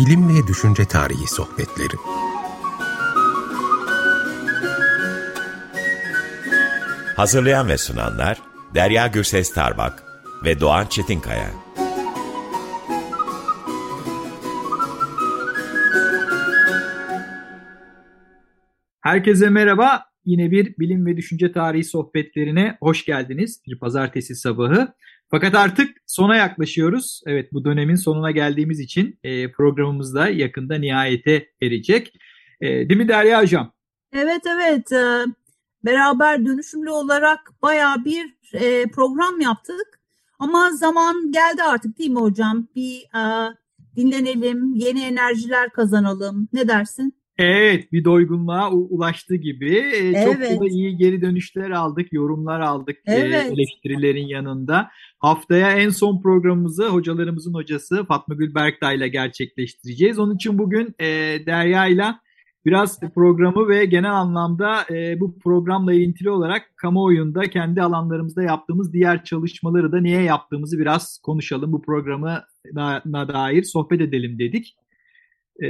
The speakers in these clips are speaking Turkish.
Bilim ve Düşünce Tarihi Sohbetleri Hazırlayan ve sunanlar Derya Gürses Tarbak ve Doğan Çetinkaya. Herkese merhaba. Yine bir bilim ve düşünce tarihi sohbetlerine hoş geldiniz. Bir pazartesi sabahı. Fakat artık sona yaklaşıyoruz. Evet bu dönemin sonuna geldiğimiz için e, programımız da yakında nihayete erecek. E, değil mi Derya Hocam? Evet evet. E, beraber dönüşümlü olarak baya bir e, program yaptık. Ama zaman geldi artık değil mi hocam? Bir e, dinlenelim, yeni enerjiler kazanalım. Ne dersin? Evet bir doygunluğa ulaştı gibi. Evet. Çok da iyi geri dönüşler aldık, yorumlar aldık evet. eleştirilerin yanında. Haftaya en son programımızı hocalarımızın hocası Fatma Gül Berktay ile gerçekleştireceğiz. Onun için bugün e, Derya ile biraz programı ve genel anlamda e, bu programla ilintili olarak kamuoyunda kendi alanlarımızda yaptığımız diğer çalışmaları da niye yaptığımızı biraz konuşalım. Bu programı da, dair sohbet edelim dedik e,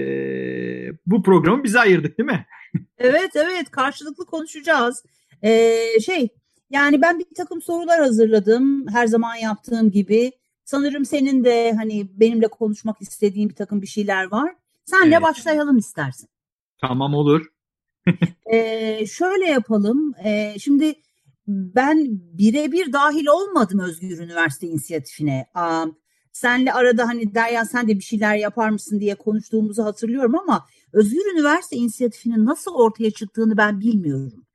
bu programı bize ayırdık değil mi? evet evet karşılıklı konuşacağız. Ee, şey yani ben bir takım sorular hazırladım her zaman yaptığım gibi. Sanırım senin de hani benimle konuşmak istediğin bir takım bir şeyler var. Senle evet. başlayalım istersen. Tamam olur. ee, şöyle yapalım. Ee, şimdi ben birebir dahil olmadım Özgür Üniversite inisiyatifine. Um, senle arada hani Derya sen de bir şeyler yapar mısın diye konuştuğumuzu hatırlıyorum ama Özgür Üniversite inisiyatifinin nasıl ortaya çıktığını ben bilmiyorum.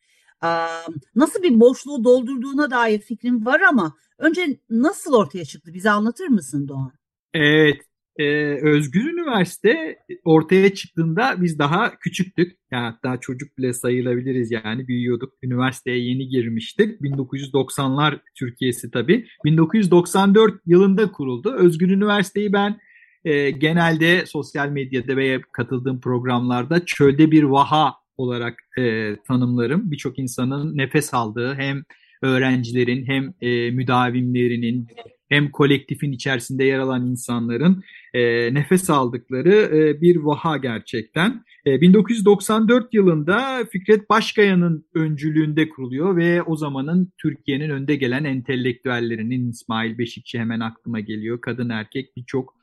Nasıl bir boşluğu doldurduğuna dair fikrim var ama önce nasıl ortaya çıktı bize anlatır mısın Doğan? Evet e, Özgür Üniversite ortaya çıktığında biz daha küçüktük. Yani hatta çocuk bile sayılabiliriz yani büyüyorduk. Üniversiteye yeni girmiştik. 1990'lar Türkiye'si tabii. 1994 yılında kuruldu. Özgür Üniversiteyi ben e, genelde sosyal medyada veya katıldığım programlarda çölde bir vaha olarak e, tanımlarım. Birçok insanın nefes aldığı hem öğrencilerin hem e, müdavimlerinin hem kolektifin içerisinde yer alan insanların e, nefes aldıkları e, bir vaha gerçekten. E, 1994 yılında Fikret Başkaya'nın öncülüğünde kuruluyor ve o zamanın Türkiye'nin önde gelen entelektüellerinin İsmail Beşikçi hemen aklıma geliyor. Kadın erkek birçok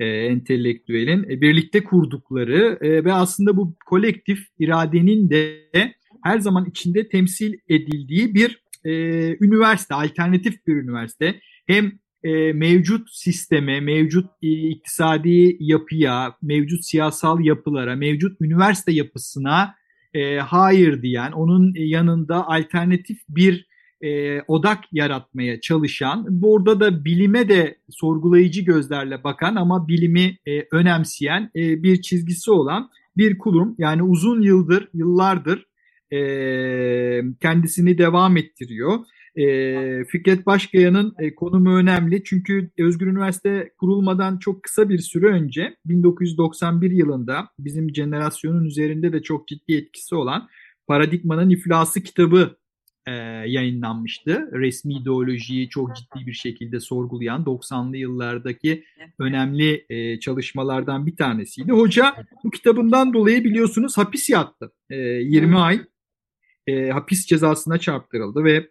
e, entelektüelin e, birlikte kurdukları e, ve aslında bu kolektif iradenin de her zaman içinde temsil edildiği bir e, üniversite, alternatif bir üniversite. Hem e, mevcut sisteme, mevcut e, iktisadi yapıya, mevcut siyasal yapılara, mevcut üniversite yapısına e, hayır diyen, onun yanında alternatif bir e, odak yaratmaya çalışan, burada da bilime de sorgulayıcı gözlerle bakan ama bilimi e, önemseyen e, bir çizgisi olan bir kurum. Yani uzun yıldır, yıllardır e, kendisini devam ettiriyor. E, Fikret Başkaya'nın e, konumu önemli çünkü Özgür Üniversite kurulmadan çok kısa bir süre önce 1991 yılında bizim jenerasyonun üzerinde de çok ciddi etkisi olan Paradigmanın İflası kitabı e, yayınlanmıştı. Resmi ideolojiyi çok ciddi bir şekilde sorgulayan 90'lı yıllardaki önemli e, çalışmalardan bir tanesiydi. Hoca bu kitabından dolayı biliyorsunuz hapis yattı. E, 20 ay e, hapis cezasına çarptırıldı ve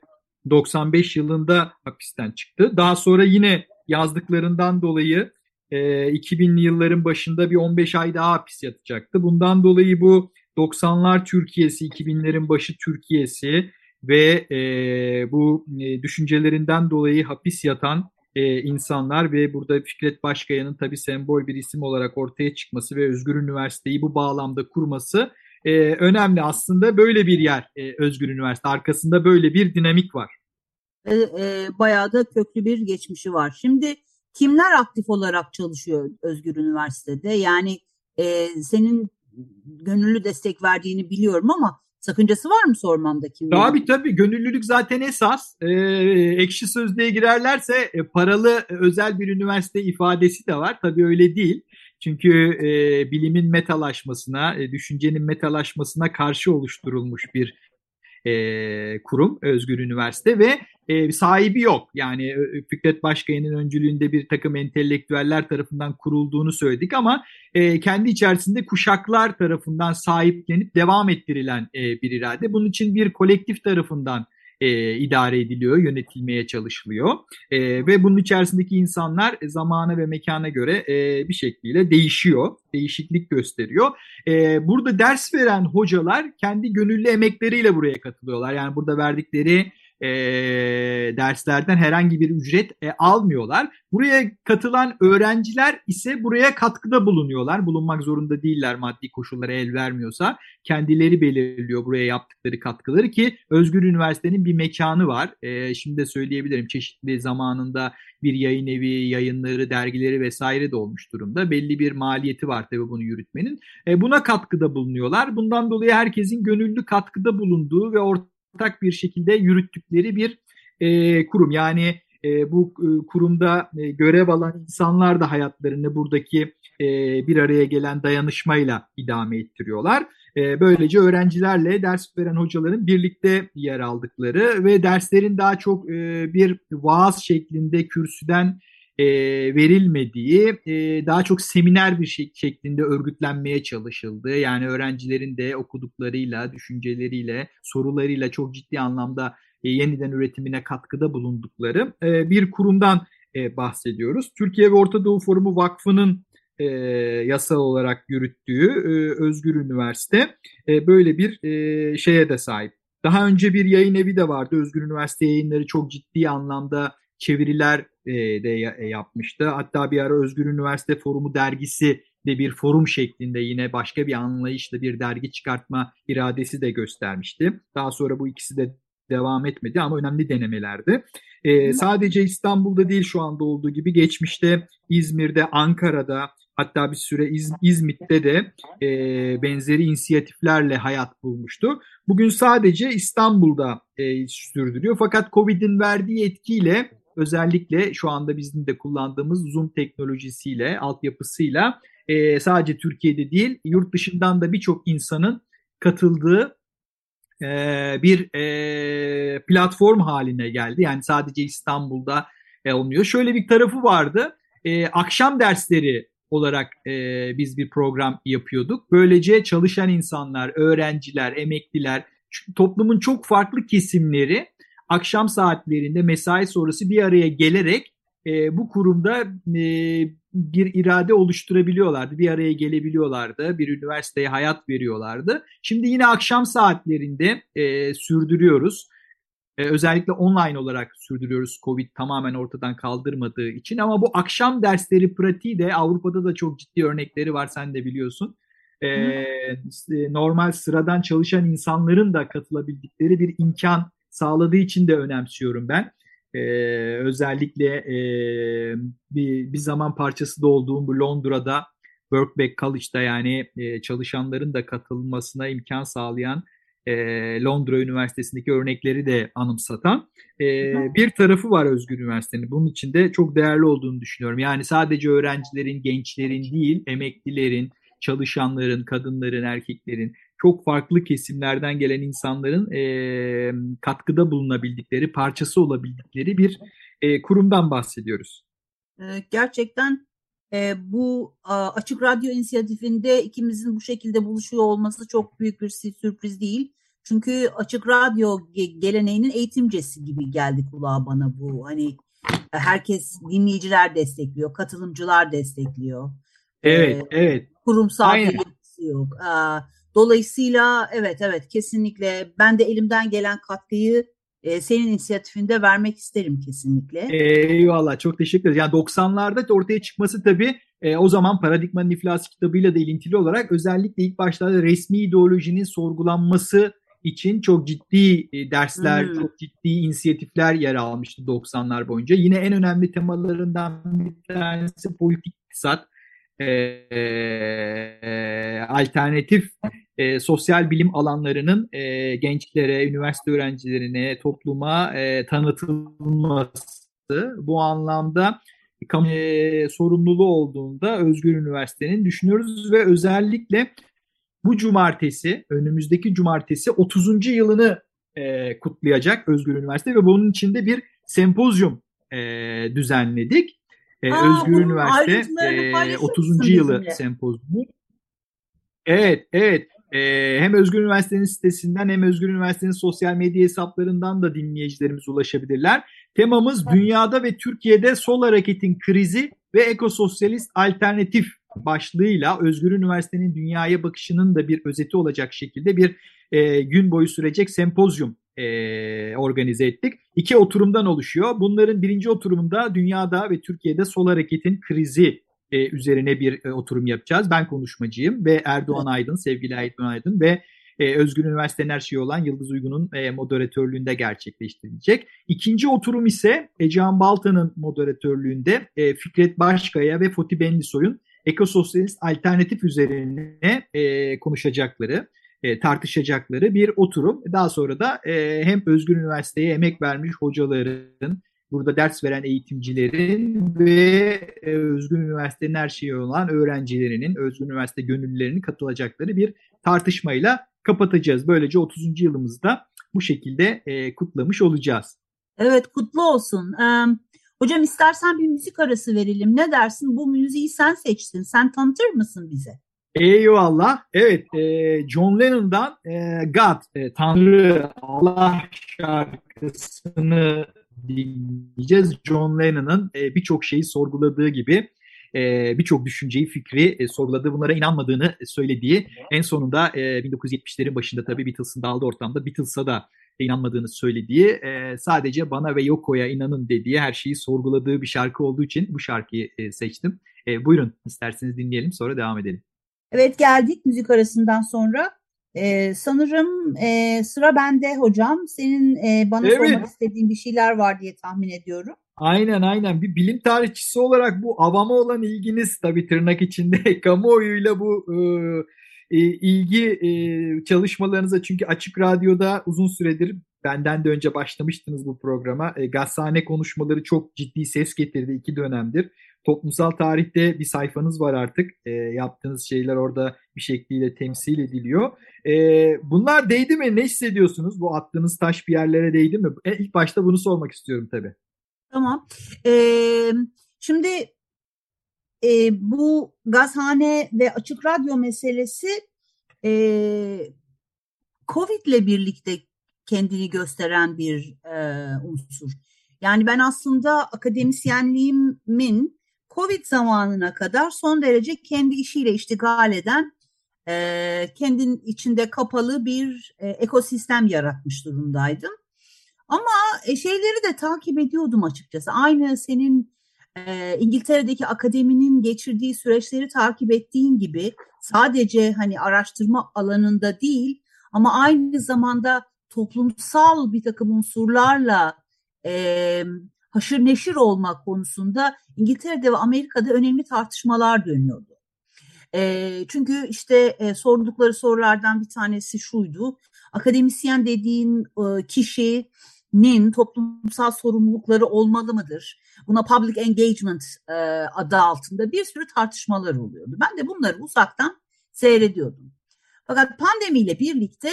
95 yılında hapisten çıktı. Daha sonra yine yazdıklarından dolayı e, 2000'li yılların başında bir 15 ay daha hapis yatacaktı. Bundan dolayı bu 90'lar Türkiye'si, 2000'lerin başı Türkiye'si ve e, bu e, düşüncelerinden dolayı hapis yatan e, insanlar ve burada Fikret Başkaya'nın tabi sembol bir isim olarak ortaya çıkması ve Özgür Üniversiteyi bu bağlamda kurması e, önemli. Aslında böyle bir yer e, Özgür Üniversite. Arkasında böyle bir dinamik var. E, e, bayağı da köklü bir geçmişi var. Şimdi kimler aktif olarak çalışıyor Özgür Üniversitede? Yani e, senin gönüllü destek verdiğini biliyorum ama sakıncası var mı sormamda kimler? Tabii tabii gönüllülük zaten esas. E, ekşi sözlüğe girerlerse e, paralı özel bir üniversite ifadesi de var. Tabii öyle değil. Çünkü e, bilimin metalaşmasına, e, düşüncenin metalaşmasına karşı oluşturulmuş bir e, kurum, Özgür Üniversite ve e, sahibi yok. Yani Fikret Başkaya'nın öncülüğünde bir takım entelektüeller tarafından kurulduğunu söyledik ama e, kendi içerisinde kuşaklar tarafından sahiplenip devam ettirilen e, bir irade. Bunun için bir kolektif tarafından e, idare ediliyor, yönetilmeye çalışılıyor. E, ve bunun içerisindeki insanlar zamana ve mekana göre e, bir şekliyle değişiyor, değişiklik gösteriyor. E, burada ders veren hocalar kendi gönüllü emekleriyle buraya katılıyorlar. Yani burada verdikleri e, derslerden herhangi bir ücret e, almıyorlar. Buraya katılan öğrenciler ise buraya katkıda bulunuyorlar. Bulunmak zorunda değiller maddi koşullara el vermiyorsa. Kendileri belirliyor buraya yaptıkları katkıları ki Özgür Üniversite'nin bir mekanı var. E, şimdi de söyleyebilirim çeşitli zamanında bir yayın evi, yayınları, dergileri vesaire de olmuş durumda. Belli bir maliyeti var tabii bunu yürütmenin. E, buna katkıda bulunuyorlar. Bundan dolayı herkesin gönüllü katkıda bulunduğu ve ortaya ortak bir şekilde yürüttükleri bir e, kurum. Yani e, bu e, kurumda e, görev alan insanlar da hayatlarını buradaki e, bir araya gelen dayanışmayla idame ettiriyorlar. E, böylece öğrencilerle ders veren hocaların birlikte yer aldıkları ve derslerin daha çok e, bir vaaz şeklinde kürsüden e, verilmediği, e, daha çok seminer bir şey, şeklinde örgütlenmeye çalışıldığı, yani öğrencilerin de okuduklarıyla, düşünceleriyle, sorularıyla çok ciddi anlamda e, yeniden üretimine katkıda bulundukları e, bir kurumdan e, bahsediyoruz. Türkiye ve Orta Doğu Forumu Vakfı'nın e, yasal olarak yürüttüğü e, Özgür Üniversite e, böyle bir e, şeye de sahip. Daha önce bir yayın evi de vardı. Özgür Üniversite yayınları çok ciddi anlamda çeviriler e, de e, yapmıştı. Hatta bir ara Özgür Üniversite Forumu dergisi de bir forum şeklinde yine başka bir anlayışla bir dergi çıkartma iradesi de göstermişti. Daha sonra bu ikisi de devam etmedi ama önemli denemelerdi. Ee, sadece İstanbul'da değil şu anda olduğu gibi geçmişte İzmir'de, Ankara'da hatta bir süre İz, İzmit'te de e, benzeri inisiyatiflerle hayat bulmuştu. Bugün sadece İstanbul'da e, sürdürüyor fakat Covid'in verdiği etkiyle özellikle şu anda bizim de kullandığımız Zoom teknolojisiyle, altyapısıyla e, sadece Türkiye'de değil yurt dışından da birçok insanın katıldığı e, bir e, platform haline geldi. Yani sadece İstanbul'da e, olmuyor. Şöyle bir tarafı vardı. E, akşam dersleri olarak e, biz bir program yapıyorduk. Böylece çalışan insanlar, öğrenciler, emekliler, toplumun çok farklı kesimleri akşam saatlerinde mesai sonrası bir araya gelerek e, bu kurumda e, bir irade oluşturabiliyorlardı. Bir araya gelebiliyorlardı. Bir üniversiteye hayat veriyorlardı. Şimdi yine akşam saatlerinde e, sürdürüyoruz. E, özellikle online olarak sürdürüyoruz Covid tamamen ortadan kaldırmadığı için. Ama bu akşam dersleri pratiği de Avrupa'da da çok ciddi örnekleri var sen de biliyorsun. E, normal sıradan çalışan insanların da katılabildikleri bir imkan sağladığı için de önemsiyorum ben. Ee, özellikle e, bir, bir zaman parçası da olduğum bu Londra'da Workback College'da yani e, çalışanların da katılmasına imkan sağlayan e, Londra Üniversitesi'ndeki örnekleri de anımsatan e, bir tarafı var Özgür Üniversite'nin. Bunun için de çok değerli olduğunu düşünüyorum. Yani sadece öğrencilerin, gençlerin değil, emeklilerin, çalışanların, kadınların, erkeklerin çok farklı kesimlerden gelen insanların e, katkıda bulunabildikleri, parçası olabildikleri bir e, kurumdan bahsediyoruz. Gerçekten e, bu Açık Radyo inisiyatifinde ikimizin bu şekilde buluşuyor olması çok büyük bir sürpriz değil. Çünkü Açık Radyo geleneğinin eğitimcesi gibi geldi kulağa bana bu. Hani herkes dinleyiciler destekliyor, katılımcılar destekliyor. Evet, ee, evet. Kurumsal Aynen. yok. Ee, Dolayısıyla evet evet kesinlikle ben de elimden gelen katkıyı e, senin inisiyatifinde vermek isterim kesinlikle. Eyvallah çok teşekkür ederim. Yani 90'larda ortaya çıkması tabii e, o zaman Paradigmanın İflası kitabıyla da ilintili olarak özellikle ilk başlarda resmi ideolojinin sorgulanması için çok ciddi e, dersler, hmm. çok ciddi inisiyatifler yer almıştı 90'lar boyunca. Yine en önemli temalarından bir tanesi politik iktisat e, e, alternatif e, sosyal bilim alanlarının e, gençlere, üniversite öğrencilerine, topluma e, tanıtılması. Bu anlamda e, sorumluluğu olduğunda Özgür Üniversite'nin düşünüyoruz ve özellikle bu cumartesi, önümüzdeki cumartesi 30. yılını e, kutlayacak Özgür Üniversite ve bunun içinde bir sempozyum e, düzenledik. E, Aa, Özgür Üniversite e, paylaşır 30. mısın yılı sempozyumu. Evet, evet. E, hem Özgür Üniversite'nin sitesinden hem Özgür Üniversite'nin sosyal medya hesaplarından da dinleyicilerimiz ulaşabilirler. Temamız dünyada ve Türkiye'de sol hareketin krizi ve ekososyalist alternatif başlığıyla Özgür Üniversite'nin dünyaya bakışının da bir özeti olacak şekilde bir e, gün boyu sürecek sempozyum e, organize ettik. İki oturumdan oluşuyor. Bunların birinci oturumunda dünyada ve Türkiye'de sol hareketin krizi e, üzerine bir e, oturum yapacağız. Ben konuşmacıyım ve Erdoğan Aydın, sevgili Erdoğan Aydın ve e, Özgür Üniversite'nin her şeyi olan Yıldız Uygun'un e, moderatörlüğünde gerçekleştirilecek. İkinci oturum ise Ecehan Balta'nın moderatörlüğünde e, Fikret Başkaya ve Foti Benlisoy'un ekososyalist alternatif üzerine e, konuşacakları, e, tartışacakları bir oturum. Daha sonra da e, hem Özgür Üniversite'ye emek vermiş hocaların, burada ders veren eğitimcilerin ve e, Özgür Üniversite'nin her şeyi olan öğrencilerinin, Özgür Üniversite gönüllülerinin katılacakları bir tartışmayla kapatacağız. Böylece 30. yılımızda bu şekilde e, kutlamış olacağız. Evet kutlu olsun. Ee, hocam istersen bir müzik arası verelim. Ne dersin? Bu müziği sen seçtin. Sen tanıtır mısın bize? Eyvallah. Evet, e, John Lennon'dan e, God, e, Tanrı, Allah şarkısını dinleyeceğiz. John Lennon'ın e, birçok şeyi sorguladığı gibi e, birçok düşünceyi, fikri e, sorguladığı, bunlara inanmadığını söylediği, en sonunda e, 1970'lerin başında tabii Beatles'ın dağıldığı ortamda Beatles'a da inanmadığını söylediği, e, sadece bana ve Yoko'ya inanın dediği, her şeyi sorguladığı bir şarkı olduğu için bu şarkıyı e, seçtim. E, buyurun isterseniz dinleyelim sonra devam edelim. Evet geldik müzik arasından sonra. Ee, sanırım e, sıra bende hocam. Senin e, bana Evet. sormak istediğin bir şeyler var diye tahmin ediyorum. Aynen aynen bir bilim tarihçisi olarak bu avama olan ilginiz tabii tırnak içinde kamuoyuyla bu e, e, ilgi e, çalışmalarınıza çünkü Açık Radyo'da uzun süredir benden de önce başlamıştınız bu programa. E, gazhane konuşmaları çok ciddi ses getirdi iki dönemdir. Toplumsal tarihte bir sayfanız var artık. E, yaptığınız şeyler orada bir şekliyle temsil ediliyor. E, bunlar değdi mi? Ne hissediyorsunuz? Bu attığınız taş bir yerlere değdi mi? E, ilk başta bunu sormak istiyorum tabii. Tamam. Ee, şimdi e, bu gazhane ve açık radyo meselesi e, Covid'le birlikte kendini gösteren bir e, unsur. Yani ben aslında akademisyenliğimin Covid zamanına kadar son derece kendi işiyle iştigal eden, e, kendin içinde kapalı bir e, ekosistem yaratmış durumdaydım. Ama e, şeyleri de takip ediyordum açıkçası. Aynı senin e, İngiltere'deki akademinin geçirdiği süreçleri takip ettiğin gibi sadece hani araştırma alanında değil ama aynı zamanda toplumsal bir takım unsurlarla e, haşır neşir olmak konusunda İngiltere'de ve Amerika'da önemli tartışmalar dönüyordu. E, çünkü işte e, sordukları sorulardan bir tanesi şuydu. Akademisyen dediğin e, kişinin toplumsal sorumlulukları olmalı mıdır? Buna public engagement e, adı altında bir sürü tartışmalar oluyordu. Ben de bunları uzaktan seyrediyordum. Fakat pandemiyle birlikte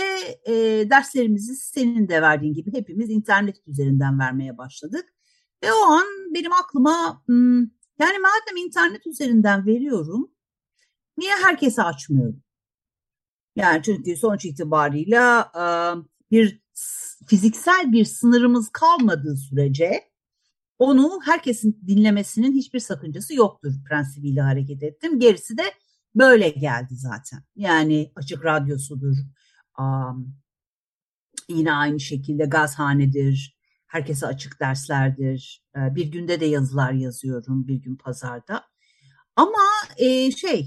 e, derslerimizi senin de verdiğin gibi hepimiz internet üzerinden vermeye başladık. Ve o an benim aklıma yani madem internet üzerinden veriyorum niye herkese açmıyorum? Yani çünkü sonuç itibarıyla bir fiziksel bir sınırımız kalmadığı sürece onu herkesin dinlemesinin hiçbir sakıncası yoktur prensibiyle hareket ettim. Gerisi de böyle geldi zaten. Yani açık radyosudur, yine aynı şekilde gazhanedir, herkese açık derslerdir. Bir günde de yazılar yazıyorum, bir gün pazarda. Ama e, şey,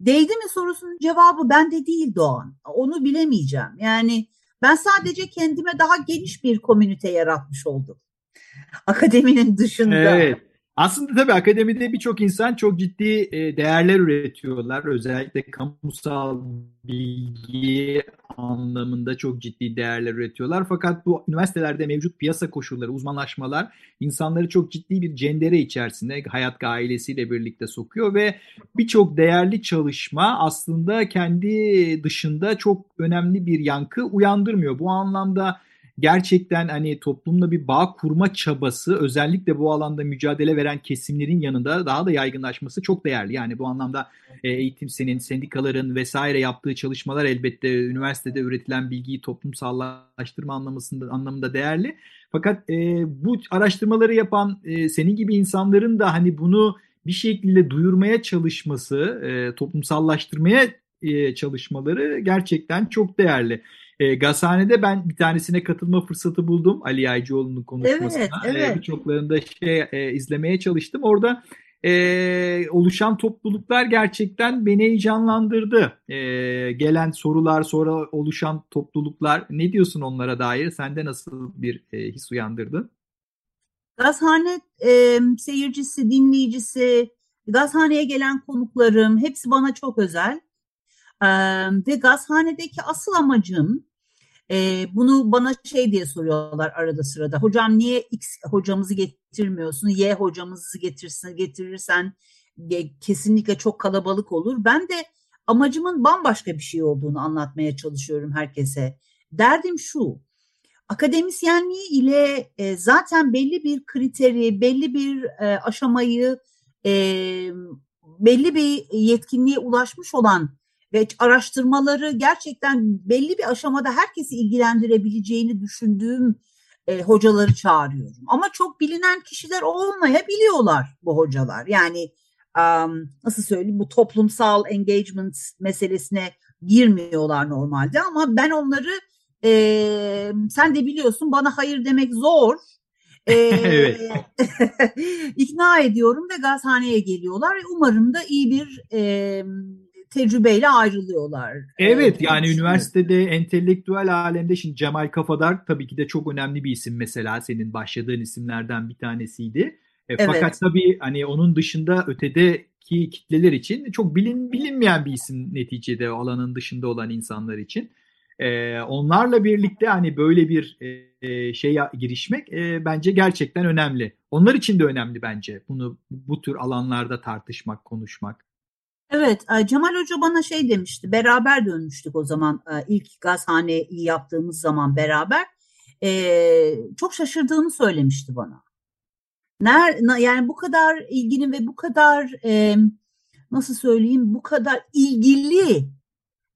değdi mi sorusunun cevabı bende değil Doğan. Onu bilemeyeceğim. Yani ben sadece kendime daha geniş bir komünite yaratmış oldum. Akademinin dışında. Evet. Aslında tabii akademide birçok insan çok ciddi e, değerler üretiyorlar. Özellikle kamusal bilgi anlamında çok ciddi değerler üretiyorlar. Fakat bu üniversitelerde mevcut piyasa koşulları, uzmanlaşmalar insanları çok ciddi bir cendere içerisinde hayat ailesiyle birlikte sokuyor ve birçok değerli çalışma aslında kendi dışında çok önemli bir yankı uyandırmıyor. Bu anlamda gerçekten hani toplumla bir bağ kurma çabası özellikle bu alanda mücadele veren kesimlerin yanında daha da yaygınlaşması çok değerli. Yani bu anlamda e, eğitim senin, sendikaların vesaire yaptığı çalışmalar elbette üniversitede üretilen bilgiyi toplumsallaştırma anlamında, anlamında değerli. Fakat e, bu araştırmaları yapan e, senin gibi insanların da hani bunu bir şekilde duyurmaya çalışması, e, toplumsallaştırmaya e, çalışmaları gerçekten çok değerli. E, Gazhane'de ben bir tanesine katılma fırsatı buldum Ali Yaycıoğlu'nun konuşmasına. Evet, evet. E, Birçoklarında şey e, izlemeye çalıştım. Orada e, oluşan topluluklar gerçekten beni heyecanlandırdı. E, gelen sorular sonra oluşan topluluklar ne diyorsun onlara dair? Sende nasıl bir e, his uyandırdı? Gazhane e, seyircisi, dinleyicisi, gazhaneye gelen konuklarım hepsi bana çok özel. E, ve gazhanedeki asıl amacım e, bunu bana şey diye soruyorlar arada sırada. Hocam niye X hocamızı getirmiyorsun? Y hocamızı getirsin, getirirsen e, kesinlikle çok kalabalık olur. Ben de amacımın bambaşka bir şey olduğunu anlatmaya çalışıyorum herkese. Derdim şu. Akademisyenliği ile e, zaten belli bir kriteri, belli bir e, aşamayı, e, belli bir yetkinliğe ulaşmış olan ve araştırmaları gerçekten belli bir aşamada herkesi ilgilendirebileceğini düşündüğüm e, hocaları çağırıyorum. Ama çok bilinen kişiler olmayabiliyorlar bu hocalar. Yani um, nasıl söyleyeyim bu toplumsal engagement meselesine girmiyorlar normalde ama ben onları e, sen de biliyorsun bana hayır demek zor. evet. ikna ediyorum ve gazhaneye geliyorlar. Umarım da iyi bir e, tecrübeyle ayrılıyorlar. Evet ee, yani üniversitede entelektüel alemde şimdi Cemal Kafadar tabii ki de çok önemli bir isim mesela senin başladığın isimlerden bir tanesiydi. E, evet. Fakat tabii hani onun dışında ötedeki kitleler için çok bilin bilinmeyen bir isim neticede alanın dışında olan insanlar için. E, onlarla birlikte hani böyle bir e, şeye girişmek e, bence gerçekten önemli. Onlar için de önemli bence bunu bu tür alanlarda tartışmak, konuşmak. Evet, e, Cemal Hoca bana şey demişti, beraber dönmüştük o zaman e, ilk gazhaneyi yaptığımız zaman beraber. Ee, çok şaşırdığını söylemişti bana. Ner, yani bu kadar ilginin ve bu kadar e, nasıl söyleyeyim, bu kadar ilgili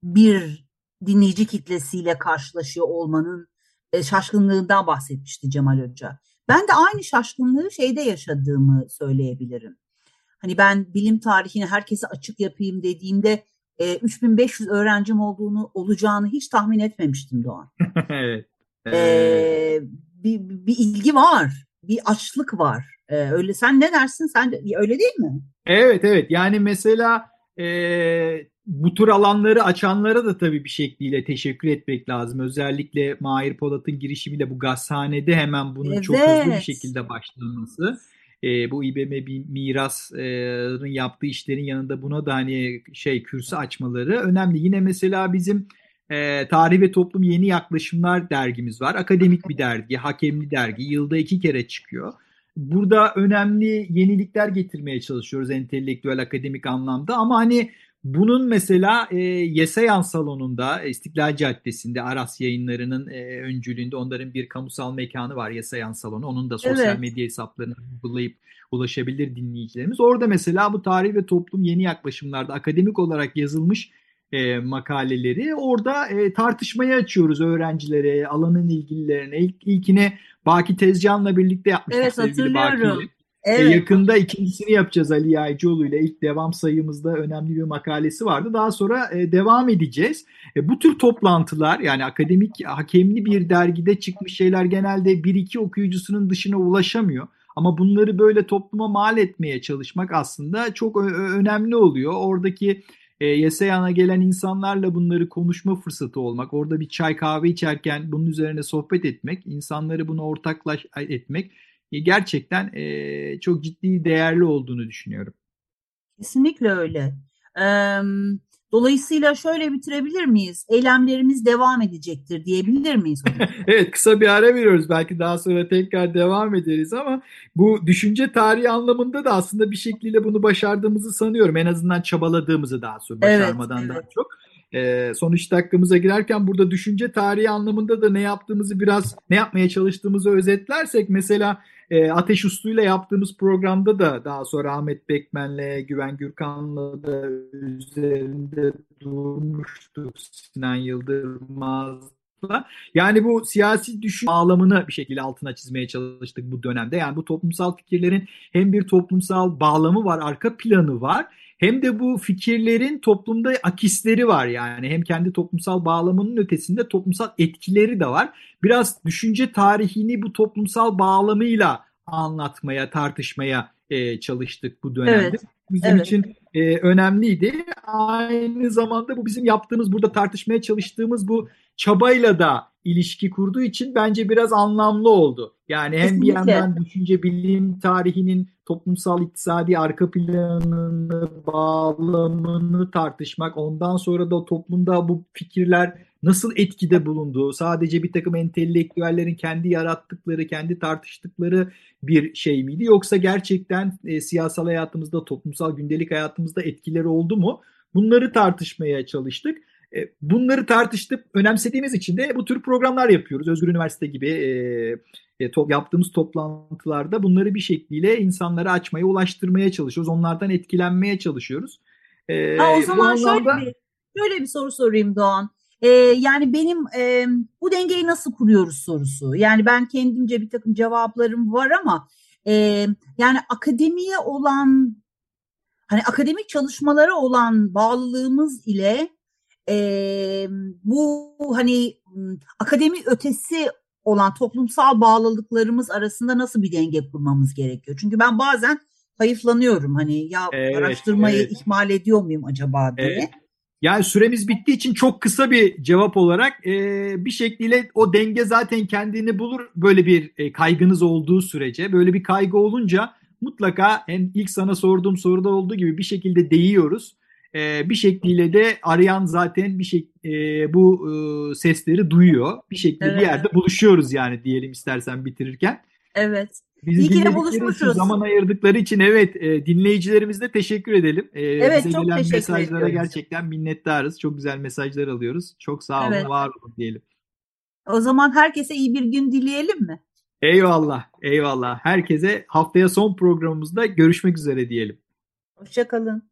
bir dinleyici kitlesiyle karşılaşıyor olmanın e, şaşkınlığından bahsetmişti Cemal Hoca. Ben de aynı şaşkınlığı şeyde yaşadığımı söyleyebilirim. Hani ben bilim tarihini herkese açık yapayım dediğimde e, 3500 öğrencim olduğunu olacağını hiç tahmin etmemiştim Doğan. evet. Ee, bir, bir ilgi var, bir açlık var. Ee, öyle sen ne dersin? Sen de, öyle değil mi? Evet evet. Yani mesela e, bu tür alanları açanlara da tabii bir şekliyle teşekkür etmek lazım. Özellikle Mahir Polat'ın girişimiyle bu gazhanede hemen bunun evet. çok hızlı bir şekilde başlaması e, bu İBM mirasın yaptığı işlerin yanında buna da hani şey kürsü açmaları önemli. Yine mesela bizim e, Tarih ve Toplum Yeni Yaklaşımlar dergimiz var. Akademik bir dergi, hakemli dergi. Yılda iki kere çıkıyor. Burada önemli yenilikler getirmeye çalışıyoruz entelektüel akademik anlamda ama hani bunun mesela e, Yeseyan Salonu'nda İstiklal Caddesi'nde Aras yayınlarının e, öncülüğünde onların bir kamusal mekanı var Yeseyan Salonu. Onun da sosyal evet. medya hesaplarını bulayıp ulaşabilir dinleyicilerimiz. Orada mesela bu tarih ve toplum yeni yaklaşımlarda akademik olarak yazılmış e, makaleleri orada e, tartışmaya açıyoruz öğrencilere, alanın ilgililerine. İlk, ilkine Baki Tezcan'la birlikte yapmıştık evet, sevgili Baki. E, evet. E, yakında ikincisini yapacağız Ali Yaycıoğlu ile. İlk devam sayımızda önemli bir makalesi vardı. Daha sonra e, devam edeceğiz. E, bu tür toplantılar yani akademik hakemli bir dergide çıkmış şeyler genelde bir iki okuyucusunun dışına ulaşamıyor. Ama bunları böyle topluma mal etmeye çalışmak aslında çok önemli oluyor. Oradaki e, Yeseyan'a gelen insanlarla bunları konuşma fırsatı olmak, orada bir çay kahve içerken bunun üzerine sohbet etmek, insanları bunu ortaklaş etmek gerçekten e, çok ciddi değerli olduğunu düşünüyorum. Kesinlikle öyle. Ee, dolayısıyla şöyle bitirebilir miyiz? Eylemlerimiz devam edecektir diyebilir miyiz? evet kısa bir ara veriyoruz. Belki daha sonra tekrar devam ederiz ama bu düşünce tarihi anlamında da aslında bir şekilde bunu başardığımızı sanıyorum. En azından çabaladığımızı daha sonra başarmadan evet, evet. daha çok. Ee, son 3 dakikamıza girerken burada düşünce tarihi anlamında da ne yaptığımızı biraz ne yapmaya çalıştığımızı özetlersek mesela e, Ateş Uslu'yla yaptığımız programda da daha sonra Ahmet Bekmen'le Güven Gürkan'la da üzerinde durmuştuk Sinan Yıldırmaz'la. Yani bu siyasi düşün bağlamını bir şekilde altına çizmeye çalıştık bu dönemde. Yani bu toplumsal fikirlerin hem bir toplumsal bağlamı var, arka planı var hem de bu fikirlerin toplumda akisleri var yani. Hem kendi toplumsal bağlamının ötesinde toplumsal etkileri de var. Biraz düşünce tarihini bu toplumsal bağlamıyla anlatmaya, tartışmaya e, çalıştık bu dönemde. Evet. Bizim evet. için e, önemliydi. Aynı zamanda bu bizim yaptığımız, burada tartışmaya çalıştığımız bu çabayla da ilişki kurduğu için bence biraz anlamlı oldu. Yani hem Kesinlikle. bir yandan düşünce bilim tarihinin toplumsal iktisadi arka planını, bağlamını tartışmak, ondan sonra da toplumda bu fikirler nasıl etkide bulunduğu, sadece bir takım entelektüellerin kendi yarattıkları, kendi tartıştıkları bir şey miydi? Yoksa gerçekten e, siyasal hayatımızda, toplumsal gündelik hayatımızda etkileri oldu mu? Bunları tartışmaya çalıştık. E, bunları tartıştık, önemsediğimiz için de bu tür programlar yapıyoruz. Özgür Üniversite gibi e, e, to, yaptığımız toplantılarda bunları bir şekilde insanlara açmaya, ulaştırmaya çalışıyoruz. Onlardan etkilenmeye çalışıyoruz. E, ha, o zaman anlamda... şöyle, bir, şöyle bir soru sorayım Doğan. Ee, yani benim e, bu dengeyi nasıl kuruyoruz sorusu. Yani ben kendimce bir takım cevaplarım var ama e, yani akademiye olan hani akademik çalışmalara olan bağlılığımız ile e, bu hani akademi ötesi olan toplumsal bağlılıklarımız arasında nasıl bir denge kurmamız gerekiyor? Çünkü ben bazen hayıflanıyorum hani ya evet, araştırmayı evet. ihmal ediyor muyum acaba diye. Evet. Yani süremiz bittiği için çok kısa bir cevap olarak e, bir şekliyle o denge zaten kendini bulur böyle bir e, kaygınız olduğu sürece. Böyle bir kaygı olunca mutlaka hem ilk sana sorduğum soruda olduğu gibi bir şekilde değiyoruz e, bir şekliyle de arayan zaten bir şey e, bu e, sesleri duyuyor. Bir şekilde evet. bir yerde buluşuyoruz yani diyelim istersen bitirirken. Evet. Bizi İyi ki de buluşmuşuz. Zaman ayırdıkları için evet e, dinleyicilerimize teşekkür edelim. E, evet bize çok gelen teşekkür mesajlara ediyoruz. gerçekten minnettarız. Çok güzel mesajlar alıyoruz. Çok sağ olun, evet. var olun diyelim. O zaman herkese iyi bir gün dileyelim mi? Eyvallah, eyvallah. Herkese haftaya son programımızda görüşmek üzere diyelim. Hoşçakalın.